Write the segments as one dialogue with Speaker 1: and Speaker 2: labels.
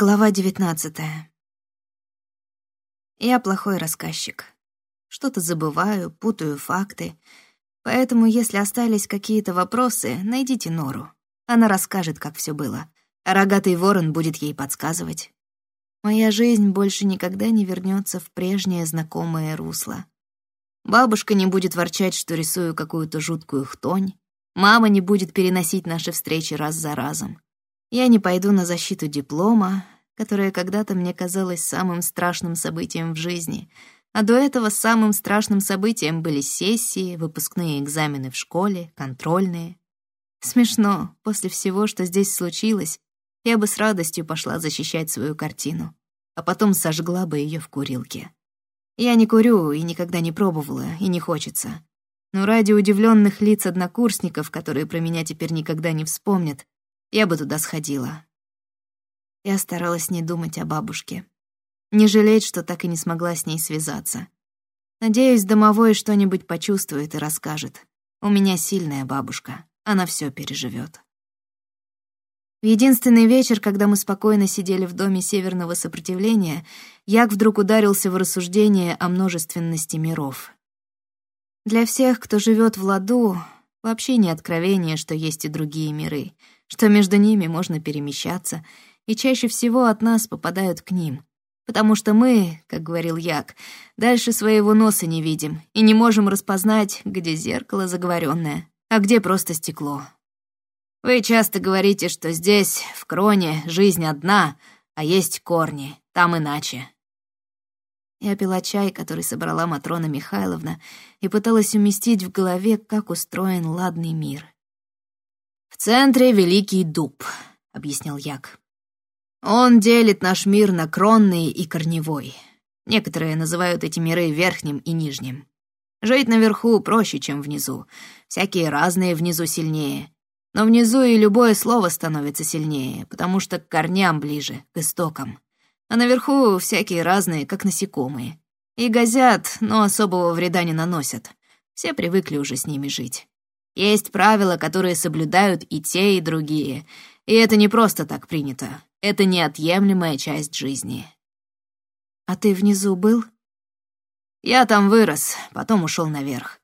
Speaker 1: Глава девятнадцатая. Я плохой рассказчик. Что-то забываю, путаю факты. Поэтому, если остались какие-то вопросы, найдите Нору. Она расскажет, как все было. А рогатый ворон будет ей подсказывать. Моя жизнь больше никогда не вернется в прежнее знакомое русло. Бабушка не будет ворчать, что рисую какую-то жуткую хтонь. Мама не будет переносить наши встречи раз за разом. Я не пойду на защиту диплома, которое когда-то мне казалось самым страшным событием в жизни, а до этого самым страшным событием были сессии, выпускные экзамены в школе, контрольные. Смешно, после всего, что здесь случилось, я бы с радостью пошла защищать свою картину, а потом сожгла бы ее в курилке. Я не курю и никогда не пробовала, и не хочется. Но ради удивленных лиц однокурсников, которые про меня теперь никогда не вспомнят, я бы туда сходила. Я старалась не думать о бабушке. Не жалеть, что так и не смогла с ней связаться. Надеюсь, домовой что-нибудь почувствует и расскажет. У меня сильная бабушка, она все переживет. В единственный вечер, когда мы спокойно сидели в доме Северного Сопротивления, Як вдруг ударился в рассуждение о множественности миров. Для всех, кто живет в ладу, вообще не откровение, что есть и другие миры — что между ними можно перемещаться, и чаще всего от нас попадают к ним. Потому что мы, как говорил Як, дальше своего носа не видим и не можем распознать, где зеркало заговоренное, а где просто стекло. Вы часто говорите, что здесь, в Кроне, жизнь одна, а есть корни, там иначе. Я пила чай, который собрала Матрона Михайловна, и пыталась уместить в голове, как устроен ладный мир — «В центре Великий Дуб», — объяснял Як. «Он делит наш мир на кронный и корневой. Некоторые называют эти миры верхним и нижним. Жить наверху проще, чем внизу. Всякие разные внизу сильнее. Но внизу и любое слово становится сильнее, потому что к корням ближе, к истокам. А наверху всякие разные, как насекомые. И газят, но особого вреда не наносят. Все привыкли уже с ними жить. Есть правила, которые соблюдают и те, и другие. И это не просто так принято. Это неотъемлемая часть жизни. А ты внизу был? Я там вырос, потом ушел наверх.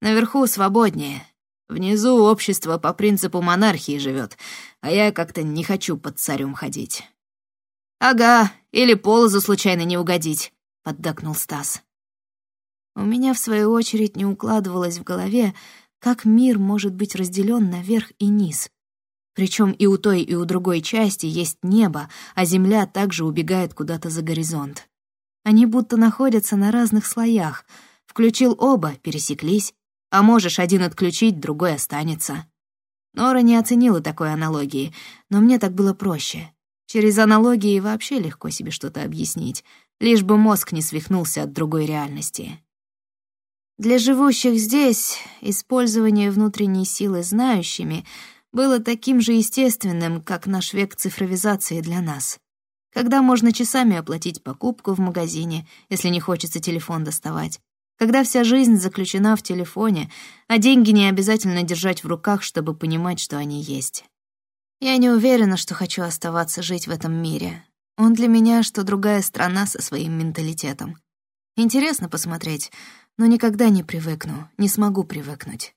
Speaker 1: Наверху свободнее. Внизу общество по принципу монархии живет, а я как-то не хочу под царем ходить. «Ага, или полозу случайно не угодить», — поддакнул Стас. У меня, в свою очередь, не укладывалось в голове, как мир может быть разделен на верх и низ? Причем и у той, и у другой части есть небо, а земля также убегает куда-то за горизонт. Они будто находятся на разных слоях. Включил оба, пересеклись, а можешь один отключить, другой останется. Нора не оценила такой аналогии, но мне так было проще. Через аналогии вообще легко себе что-то объяснить, лишь бы мозг не свихнулся от другой реальности. Для живущих здесь использование внутренней силы знающими было таким же естественным, как наш век цифровизации для нас. Когда можно часами оплатить покупку в магазине, если не хочется телефон доставать. Когда вся жизнь заключена в телефоне, а деньги не обязательно держать в руках, чтобы понимать, что они есть. Я не уверена, что хочу оставаться жить в этом мире. Он для меня, что другая страна со своим менталитетом. Интересно посмотреть, но никогда не привыкну, не смогу привыкнуть.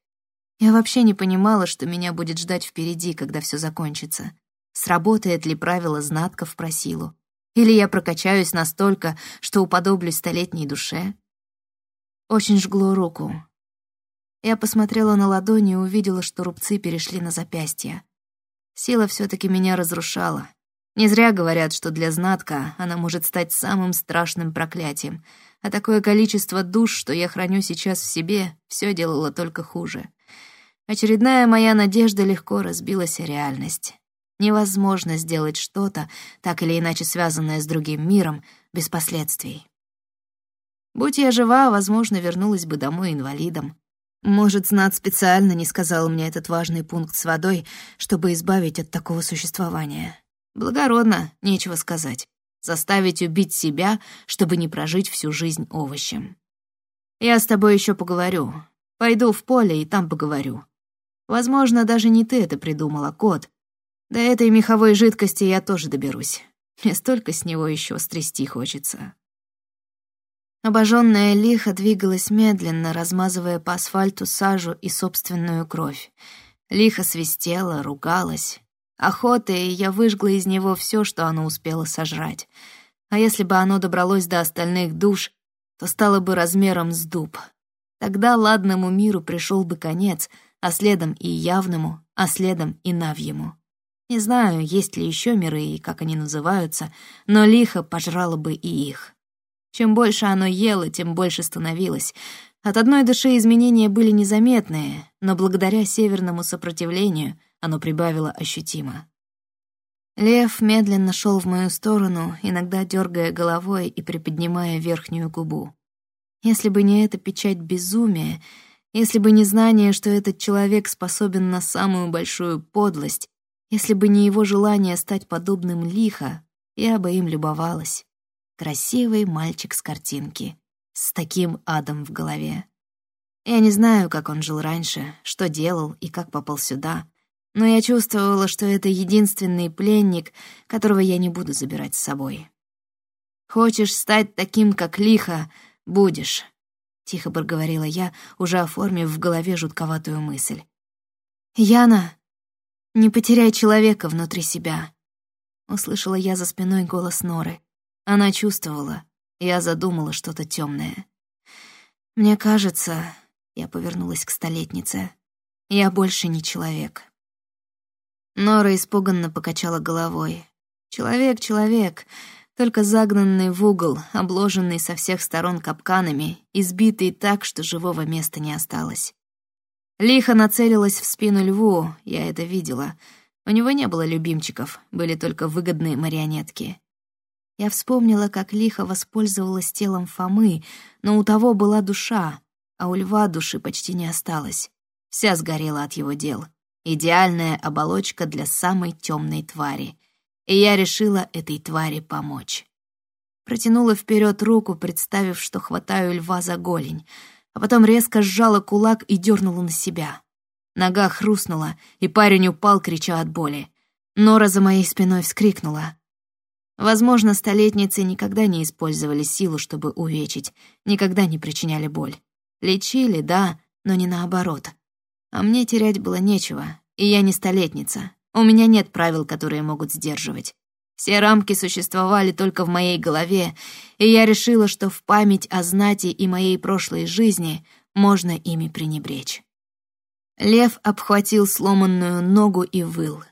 Speaker 1: Я вообще не понимала, что меня будет ждать впереди, когда все закончится. Сработает ли правило знатков про силу? Или я прокачаюсь настолько, что уподоблюсь столетней душе? Очень жгло руку. Я посмотрела на ладони и увидела, что рубцы перешли на запястье. Сила все таки меня разрушала. Не зря говорят, что для знатка она может стать самым страшным проклятием — а такое количество душ, что я храню сейчас в себе, все делало только хуже. Очередная моя надежда легко разбилась о реальность. Невозможно сделать что-то, так или иначе связанное с другим миром, без последствий. Будь я жива, возможно, вернулась бы домой инвалидом. Может, Знат специально не сказал мне этот важный пункт с водой, чтобы избавить от такого существования. Благородно, нечего сказать заставить убить себя, чтобы не прожить всю жизнь овощем. Я с тобой еще поговорю. Пойду в поле и там поговорю. Возможно, даже не ты это придумала, кот. До этой меховой жидкости я тоже доберусь. Мне столько с него еще стрясти хочется. Обожженная лиха двигалась медленно, размазывая по асфальту сажу и собственную кровь. Лиха свистела, ругалась. Охотой я выжгла из него все, что оно успело сожрать. А если бы оно добралось до остальных душ, то стало бы размером с дуб. Тогда ладному миру пришел бы конец, а следом и явному, а следом и навьему. Не знаю, есть ли еще миры и как они называются, но лихо пожрало бы и их. Чем больше оно ело, тем больше становилось. От одной души изменения были незаметные, но благодаря северному сопротивлению оно прибавило ощутимо. Лев медленно шел в мою сторону, иногда дергая головой и приподнимая верхнюю губу. Если бы не эта печать безумия, если бы не знание, что этот человек способен на самую большую подлость, если бы не его желание стать подобным лихо, я бы им любовалась. Красивый мальчик с картинки, с таким адом в голове. Я не знаю, как он жил раньше, что делал и как попал сюда, но я чувствовала, что это единственный пленник, которого я не буду забирать с собой. «Хочешь стать таким, как Лиха, будешь», — тихо проговорила я, уже оформив в голове жутковатую мысль. «Яна, не потеряй человека внутри себя», — услышала я за спиной голос Норы. Она чувствовала. Я задумала что-то темное. Мне кажется, я повернулась к столетнице. Я больше не человек. Нора испуганно покачала головой. Человек, человек, только загнанный в угол, обложенный со всех сторон капканами, избитый так, что живого места не осталось. Лихо нацелилась в спину льву, я это видела. У него не было любимчиков, были только выгодные марионетки. Я вспомнила, как лихо воспользовалась телом Фомы, но у того была душа, а у льва души почти не осталось. Вся сгорела от его дел. Идеальная оболочка для самой темной твари. И я решила этой твари помочь. Протянула вперед руку, представив, что хватаю льва за голень, а потом резко сжала кулак и дернула на себя. Нога хрустнула, и парень упал, крича от боли. Нора за моей спиной вскрикнула. Возможно, столетницы никогда не использовали силу, чтобы увечить, никогда не причиняли боль. Лечили, да, но не наоборот. А мне терять было нечего, и я не столетница. У меня нет правил, которые могут сдерживать. Все рамки существовали только в моей голове, и я решила, что в память о знати и моей прошлой жизни можно ими пренебречь. Лев обхватил сломанную ногу и выл.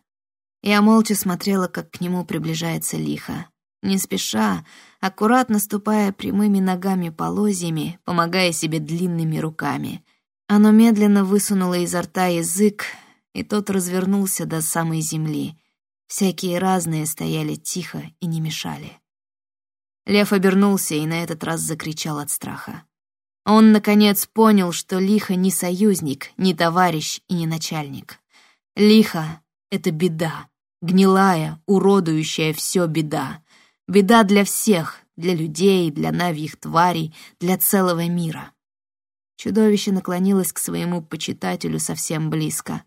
Speaker 1: Я молча смотрела, как к нему приближается лихо. Не спеша, аккуратно ступая прямыми ногами полозьями, помогая себе длинными руками. Оно медленно высунуло изо рта язык, и тот развернулся до самой земли. Всякие разные стояли тихо и не мешали. Лев обернулся и на этот раз закричал от страха. Он, наконец, понял, что Лихо не союзник, не товарищ и не начальник. Лихо — это беда, Гнилая, уродующая все беда. Беда для всех, для людей, для навьих тварей, для целого мира. Чудовище наклонилось к своему почитателю совсем близко.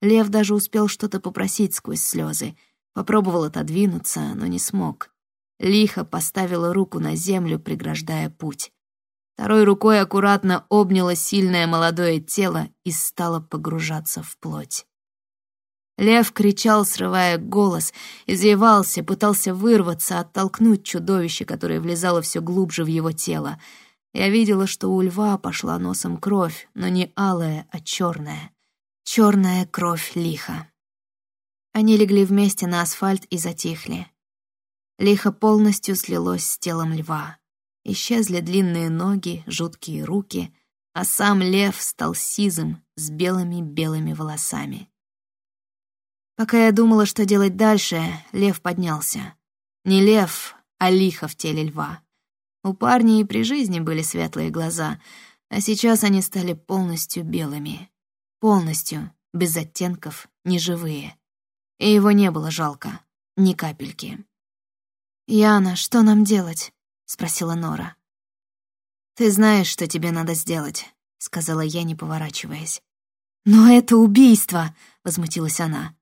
Speaker 1: Лев даже успел что-то попросить сквозь слезы. Попробовал отодвинуться, но не смог. Лихо поставила руку на землю, преграждая путь. Второй рукой аккуратно обняла сильное молодое тело и стала погружаться в плоть. Лев кричал, срывая голос, извивался, пытался вырваться, оттолкнуть чудовище, которое влезало все глубже в его тело. Я видела, что у льва пошла носом кровь, но не алая, а черная. Черная кровь лиха. Они легли вместе на асфальт и затихли. Лихо полностью слилось с телом льва. Исчезли длинные ноги, жуткие руки, а сам лев стал сизым, с белыми-белыми волосами. Пока я думала, что делать дальше, лев поднялся. Не лев, а лихо в теле льва. У парня и при жизни были светлые глаза, а сейчас они стали полностью белыми. Полностью, без оттенков, неживые. И его не было жалко, ни капельки. «Яна, что нам делать?» — спросила Нора. «Ты знаешь, что тебе надо сделать», — сказала я, не поворачиваясь. «Но это убийство!» — возмутилась она.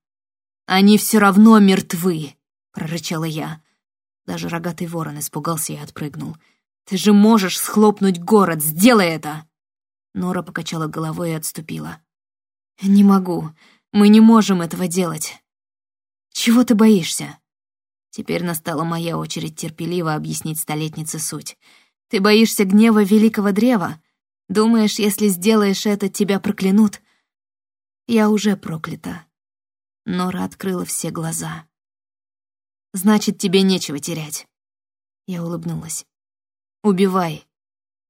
Speaker 1: «Они все равно мертвы», — прорычала я. Даже рогатый ворон испугался и отпрыгнул. «Ты же можешь схлопнуть город! Сделай это!» Нора покачала головой и отступила. «Не могу. Мы не можем этого делать. Чего ты боишься?» Теперь настала моя очередь терпеливо объяснить столетнице суть. «Ты боишься гнева великого древа? Думаешь, если сделаешь это, тебя проклянут?» «Я уже проклята». Нора открыла все глаза. «Значит, тебе нечего терять». Я улыбнулась. «Убивай.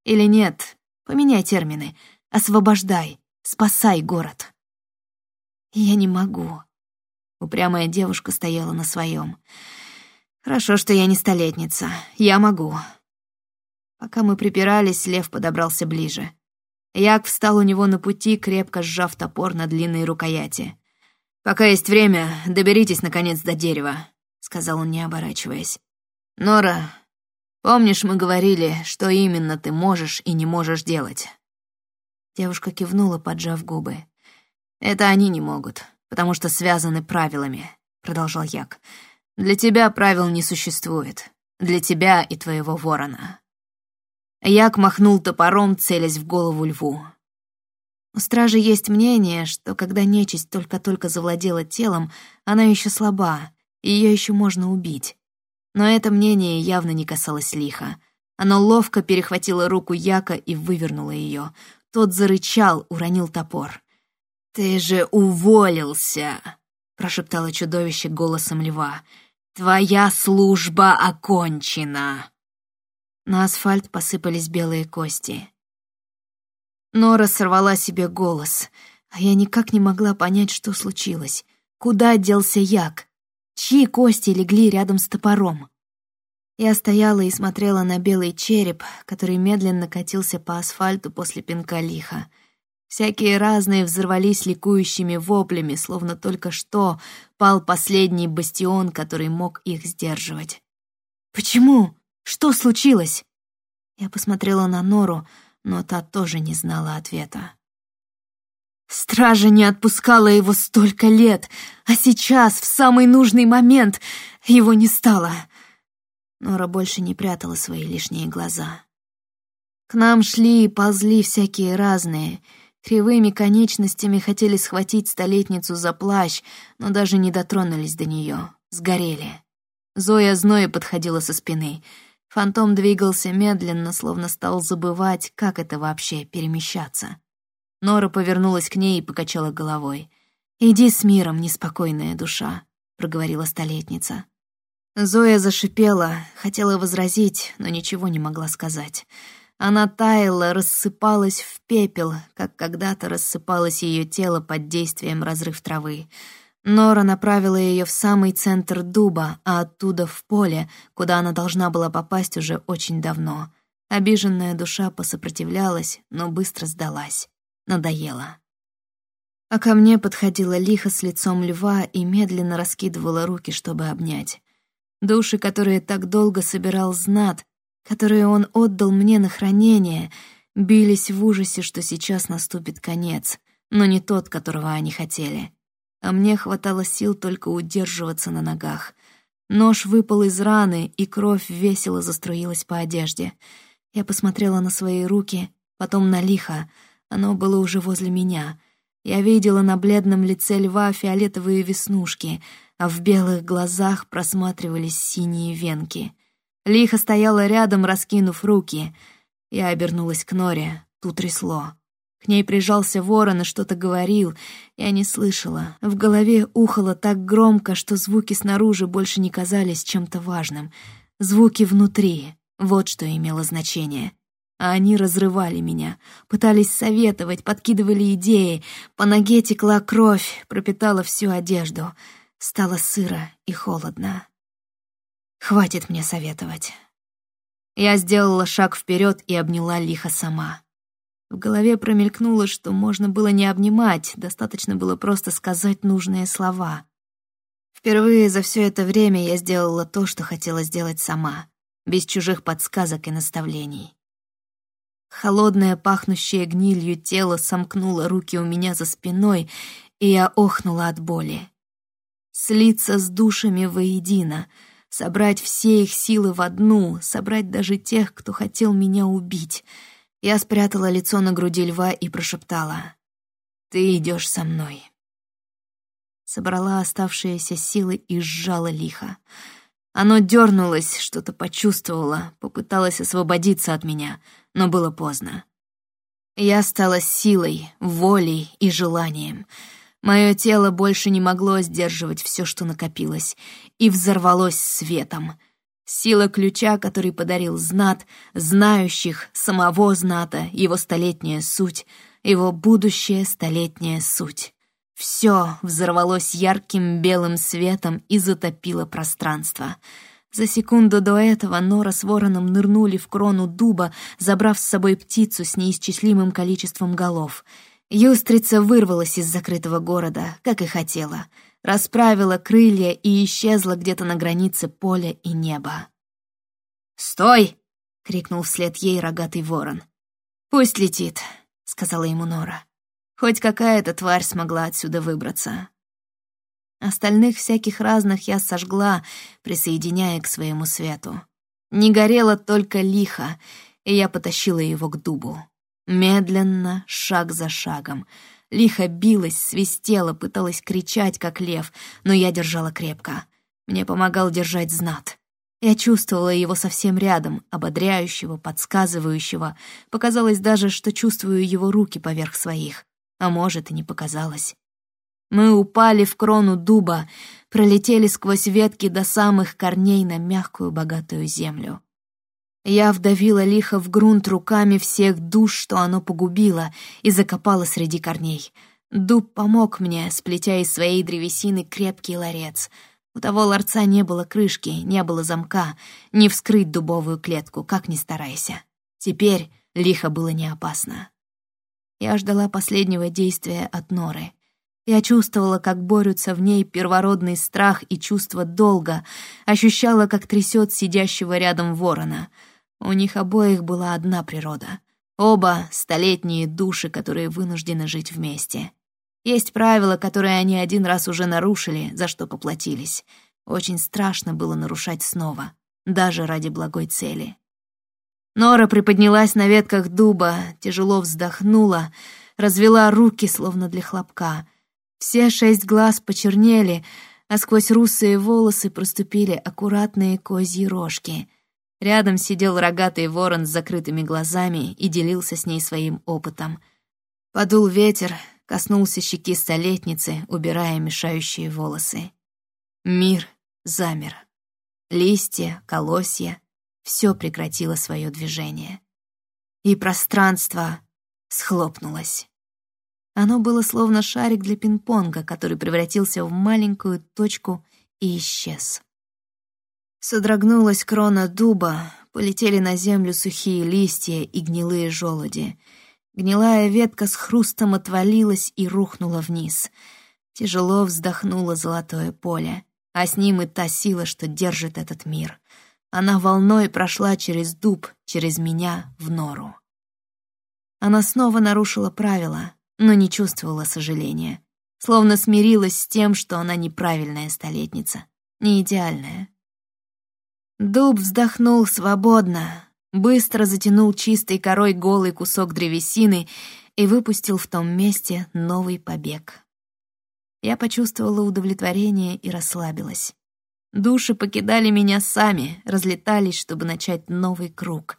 Speaker 1: Или нет, поменяй термины. Освобождай, спасай город». «Я не могу». Упрямая девушка стояла на своем. Хорошо, что я не столетница. Я могу. Пока мы припирались, лев подобрался ближе. Як встал у него на пути, крепко сжав топор на длинной рукояти. «Пока есть время, доберитесь, наконец, до дерева», — сказал он, не оборачиваясь. «Нора, помнишь, мы говорили, что именно ты можешь и не можешь делать?» Девушка кивнула, поджав губы. «Это они не могут, потому что связаны правилами», — продолжал Як. Для тебя правил не существует. Для тебя и твоего ворона. Як махнул топором, целясь в голову льву. У стражи есть мнение, что когда нечисть только-только завладела телом, она еще слаба, и ее еще можно убить. Но это мнение явно не касалось лиха. Оно ловко перехватило руку Яка и вывернуло ее. Тот зарычал, уронил топор. «Ты же уволился!» — прошептало чудовище голосом льва. Твоя служба окончена. На асфальт посыпались белые кости. Нора сорвала себе голос, а я никак не могла понять, что случилось. Куда делся Як? Чьи кости легли рядом с топором? Я стояла и смотрела на белый череп, который медленно катился по асфальту после пинка лиха. Всякие разные взорвались ликующими воплями, словно только что пал последний бастион, который мог их сдерживать. «Почему? Что случилось?» Я посмотрела на Нору, но та тоже не знала ответа. Стража не отпускала его столько лет, а сейчас, в самый нужный момент, его не стало. Нора больше не прятала свои лишние глаза. К нам шли и ползли всякие разные — Кривыми конечностями хотели схватить столетницу за плащ, но даже не дотронулись до нее, сгорели. Зоя зноя подходила со спины. Фантом двигался медленно, словно стал забывать, как это вообще перемещаться. Нора повернулась к ней и покачала головой. «Иди с миром, неспокойная душа», — проговорила столетница. Зоя зашипела, хотела возразить, но ничего не могла сказать. Она таяла, рассыпалась в пепел, как когда-то рассыпалось ее тело под действием разрыв травы. Нора направила ее в самый центр дуба, а оттуда в поле, куда она должна была попасть уже очень давно. Обиженная душа посопротивлялась, но быстро сдалась. Надоело. А ко мне подходила лихо с лицом льва и медленно раскидывала руки, чтобы обнять. Души, которые так долго собирал знат, которые он отдал мне на хранение, бились в ужасе, что сейчас наступит конец, но не тот, которого они хотели. А мне хватало сил только удерживаться на ногах. Нож выпал из раны, и кровь весело заструилась по одежде. Я посмотрела на свои руки, потом на лихо. Оно было уже возле меня. Я видела на бледном лице льва фиолетовые веснушки, а в белых глазах просматривались синие венки. Лиха стояла рядом, раскинув руки. Я обернулась к Норе, тут трясло. К ней прижался ворон и что-то говорил. Я не слышала. В голове ухало так громко, что звуки снаружи больше не казались чем-то важным. Звуки внутри — вот что имело значение. А они разрывали меня, пытались советовать, подкидывали идеи. По ноге текла кровь, пропитала всю одежду. Стало сыро и холодно. Хватит мне советовать. Я сделала шаг вперед и обняла лихо сама. В голове промелькнуло, что можно было не обнимать, достаточно было просто сказать нужные слова. Впервые за все это время я сделала то, что хотела сделать сама, без чужих подсказок и наставлений. Холодное, пахнущее гнилью тело сомкнуло руки у меня за спиной, и я охнула от боли. Слиться с душами воедино — собрать все их силы в одну, собрать даже тех, кто хотел меня убить. Я спрятала лицо на груди льва и прошептала. «Ты идешь со мной». Собрала оставшиеся силы и сжала лихо. Оно дернулось, что-то почувствовало, попыталось освободиться от меня, но было поздно. Я стала силой, волей и желанием. Мое тело больше не могло сдерживать все, что накопилось, и взорвалось светом. Сила ключа, который подарил знат, знающих, самого зната, его столетняя суть, его будущая столетняя суть. Все взорвалось ярким белым светом и затопило пространство. За секунду до этого Нора с вороном нырнули в крону дуба, забрав с собой птицу с неисчислимым количеством голов. Юстрица вырвалась из закрытого города, как и хотела, расправила крылья и исчезла где-то на границе поля и неба. «Стой!» — крикнул вслед ей рогатый ворон. «Пусть летит», — сказала ему Нора. Хоть какая-то тварь смогла отсюда выбраться. Остальных всяких разных я сожгла, присоединяя к своему свету. Не горело только лихо, и я потащила его к дубу. Медленно, шаг за шагом. Лихо билась, свистела, пыталась кричать, как лев, но я держала крепко. Мне помогал держать знат. Я чувствовала его совсем рядом, ободряющего, подсказывающего. Показалось даже, что чувствую его руки поверх своих а может, и не показалось. Мы упали в крону дуба, пролетели сквозь ветки до самых корней на мягкую богатую землю. Я вдавила лихо в грунт руками всех душ, что оно погубило, и закопала среди корней. Дуб помог мне, сплетя из своей древесины крепкий ларец. У того ларца не было крышки, не было замка, не вскрыть дубовую клетку, как ни старайся. Теперь лихо было не опасно. Я ждала последнего действия от Норы. Я чувствовала, как борются в ней первородный страх и чувство долга, ощущала, как трясет сидящего рядом ворона. У них обоих была одна природа. Оба — столетние души, которые вынуждены жить вместе. Есть правила, которые они один раз уже нарушили, за что поплатились. Очень страшно было нарушать снова, даже ради благой цели. Нора приподнялась на ветках дуба, тяжело вздохнула, развела руки, словно для хлопка. Все шесть глаз почернели, а сквозь русые волосы проступили аккуратные козьи рожки. Рядом сидел рогатый ворон с закрытыми глазами и делился с ней своим опытом. Подул ветер, коснулся щеки столетницы, убирая мешающие волосы. Мир замер. Листья, колосья, все прекратило свое движение. И пространство схлопнулось. Оно было словно шарик для пинг-понга, который превратился в маленькую точку и исчез. Содрогнулась крона дуба, полетели на землю сухие листья и гнилые желуди. Гнилая ветка с хрустом отвалилась и рухнула вниз. Тяжело вздохнуло золотое поле, а с ним и та сила, что держит этот мир — она волной прошла через дуб, через меня, в нору. Она снова нарушила правила, но не чувствовала сожаления. Словно смирилась с тем, что она неправильная столетница, не идеальная. Дуб вздохнул свободно, быстро затянул чистой корой голый кусок древесины и выпустил в том месте новый побег. Я почувствовала удовлетворение и расслабилась. Души покидали меня сами, разлетались, чтобы начать новый круг.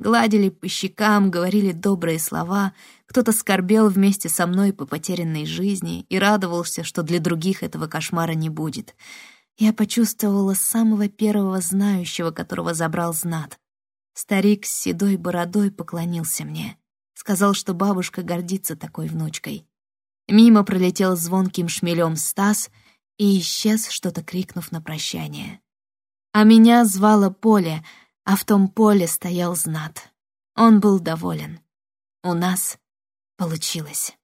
Speaker 1: Гладили по щекам, говорили добрые слова. Кто-то скорбел вместе со мной по потерянной жизни и радовался, что для других этого кошмара не будет. Я почувствовала самого первого знающего, которого забрал знат. Старик с седой бородой поклонился мне. Сказал, что бабушка гордится такой внучкой. Мимо пролетел звонким шмелем Стас — и исчез, что-то крикнув на прощание. А меня звало поле, а в том поле стоял знат. Он был доволен. У нас получилось.